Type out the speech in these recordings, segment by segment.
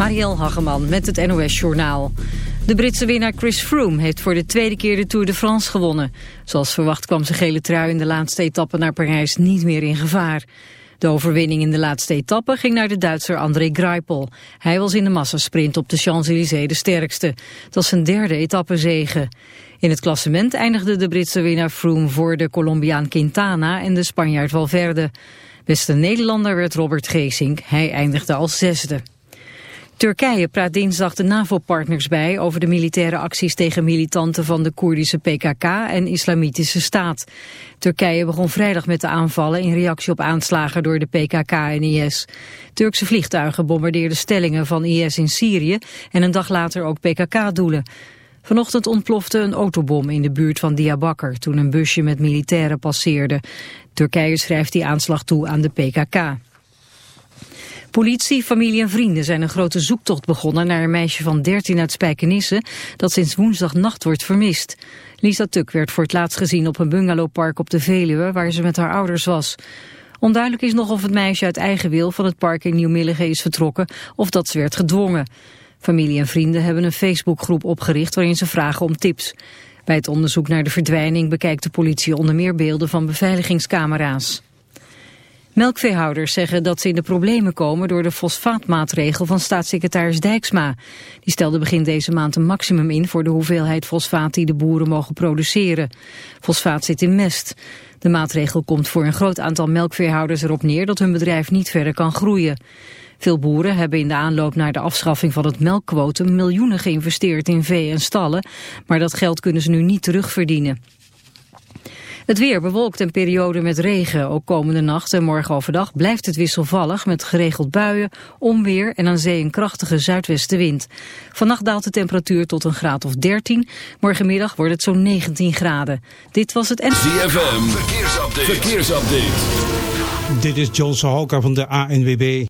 Marielle Hageman met het NOS Journaal. De Britse winnaar Chris Froome heeft voor de tweede keer de Tour de France gewonnen. Zoals verwacht kwam zijn gele trui in de laatste etappe naar Parijs niet meer in gevaar. De overwinning in de laatste etappe ging naar de Duitser André Greipel. Hij was in de massasprint op de Champs-Élysées de sterkste. Dat was zijn derde etappezege. In het klassement eindigde de Britse winnaar Froome voor de Colombiaan Quintana en de Spanjaard Valverde. Beste Nederlander werd Robert Geesink. Hij eindigde als zesde. Turkije praat dinsdag de NAVO-partners bij over de militaire acties tegen militanten van de Koerdische PKK en Islamitische Staat. Turkije begon vrijdag met de aanvallen in reactie op aanslagen door de PKK en IS. Turkse vliegtuigen bombardeerden stellingen van IS in Syrië en een dag later ook PKK-doelen. Vanochtend ontplofte een autobom in de buurt van Diyarbakir toen een busje met militairen passeerde. Turkije schrijft die aanslag toe aan de PKK. Politie, familie en vrienden zijn een grote zoektocht begonnen naar een meisje van 13 uit Spijkenisse dat sinds woensdagnacht wordt vermist. Lisa Tuk werd voor het laatst gezien op een bungalowpark op de Veluwe waar ze met haar ouders was. Onduidelijk is nog of het meisje uit eigen wil van het park in Nieuw-Milligen is vertrokken of dat ze werd gedwongen. Familie en vrienden hebben een Facebookgroep opgericht waarin ze vragen om tips. Bij het onderzoek naar de verdwijning bekijkt de politie onder meer beelden van beveiligingscamera's. Melkveehouders zeggen dat ze in de problemen komen door de fosfaatmaatregel van staatssecretaris Dijksma. Die stelde begin deze maand een maximum in voor de hoeveelheid fosfaat die de boeren mogen produceren. Fosfaat zit in mest. De maatregel komt voor een groot aantal melkveehouders erop neer dat hun bedrijf niet verder kan groeien. Veel boeren hebben in de aanloop naar de afschaffing van het melkquotum miljoenen geïnvesteerd in vee en stallen, maar dat geld kunnen ze nu niet terugverdienen. Het weer bewolkt een periode met regen. Ook komende nacht en morgen overdag blijft het wisselvallig met geregeld buien, onweer en aan zee een krachtige zuidwestenwind. Vannacht daalt de temperatuur tot een graad of 13. Morgenmiddag wordt het zo'n 19 graden. Dit was het... ZFM, verkeersupdate. verkeersupdate. Dit is John Sahoka van de ANWB.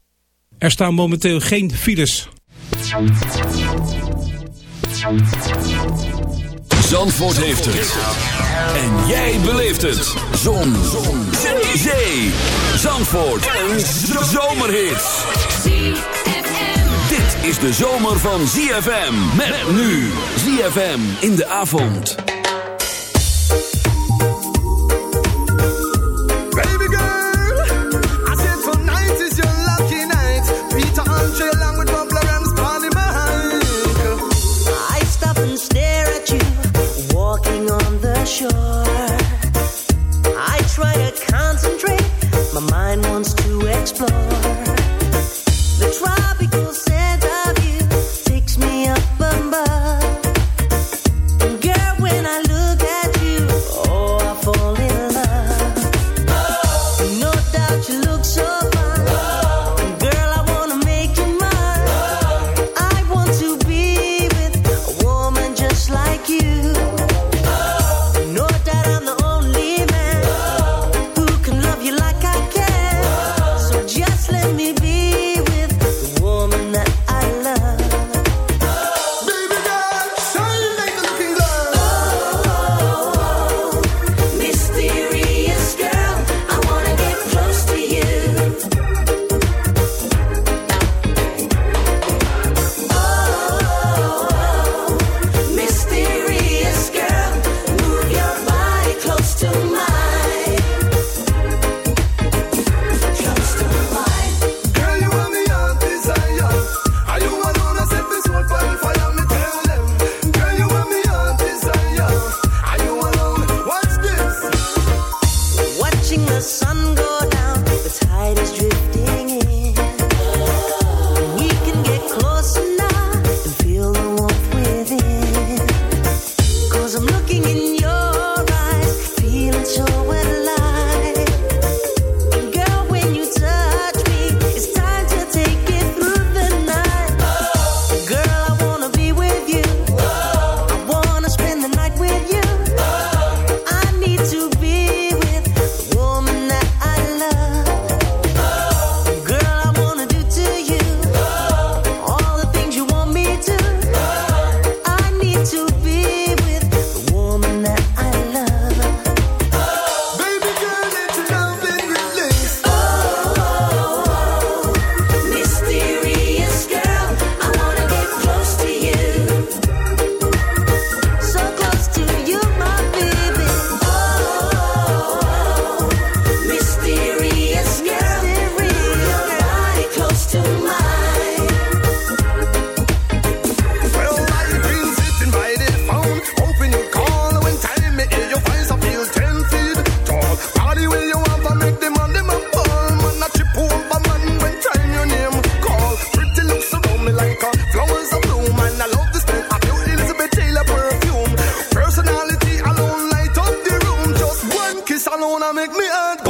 Er staan momenteel geen files. Zandvoort heeft het. En jij beleeft het. Zon. Zon. Zee. Zandvoort. Een zomerhit. Dit is de zomer van ZFM. Met nu. ZFM in de avond. Concentrate, my mind wants to explore. The tropical wanna make me end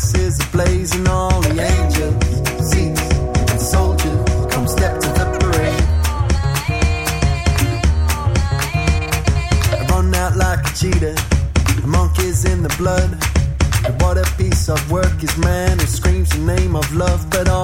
voices are blazing, all the angels, seats, and soldiers come step to the parade. Run out like a cheetah, the monk is in the blood. And what a piece of work is man who screams the name of love, but all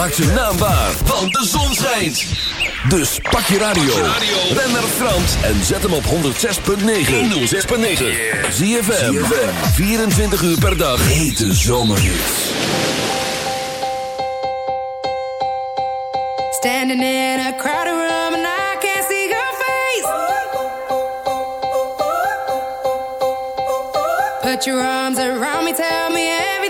maakt zijn naam waar, want de zon schijnt. Dus pak je radio, Ben naar Frans en zet hem op 106.9. 106.9. Zie je 24 uur per dag. Hete zomerhits. Standing in a crowded room and I can't see your face. Put your arms around me, tell me everything.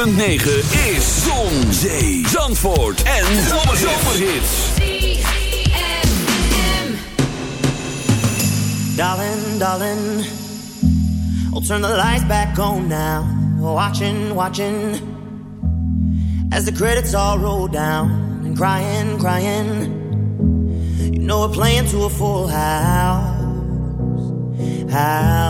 106.9 is Zon, Zee, Zandvoort en Zomerhits. Darling, darling, I'll turn the lights back on now. Watching, watching, as the credits all roll down. And crying, crying, you know we're playing to a full house. House.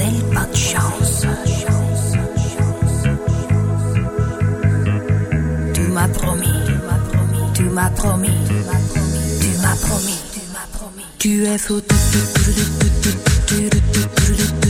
Mademoiselle de chance. Tu m'as promis, tu m'as promis, tu m'as promis, tu es fou. Tu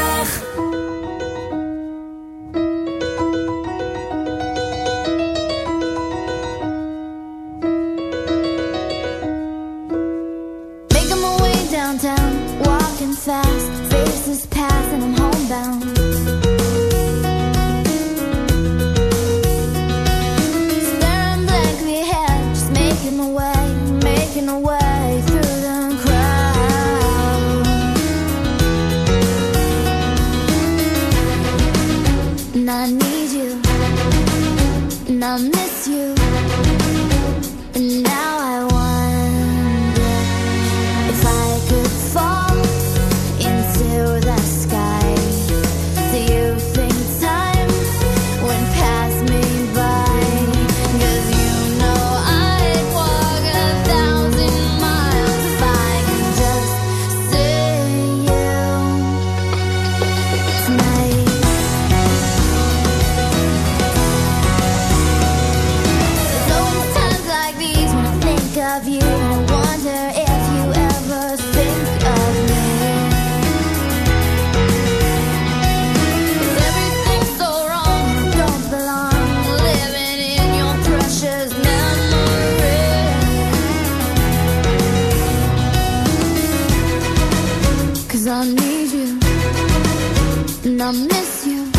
miss you.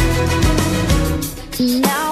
Now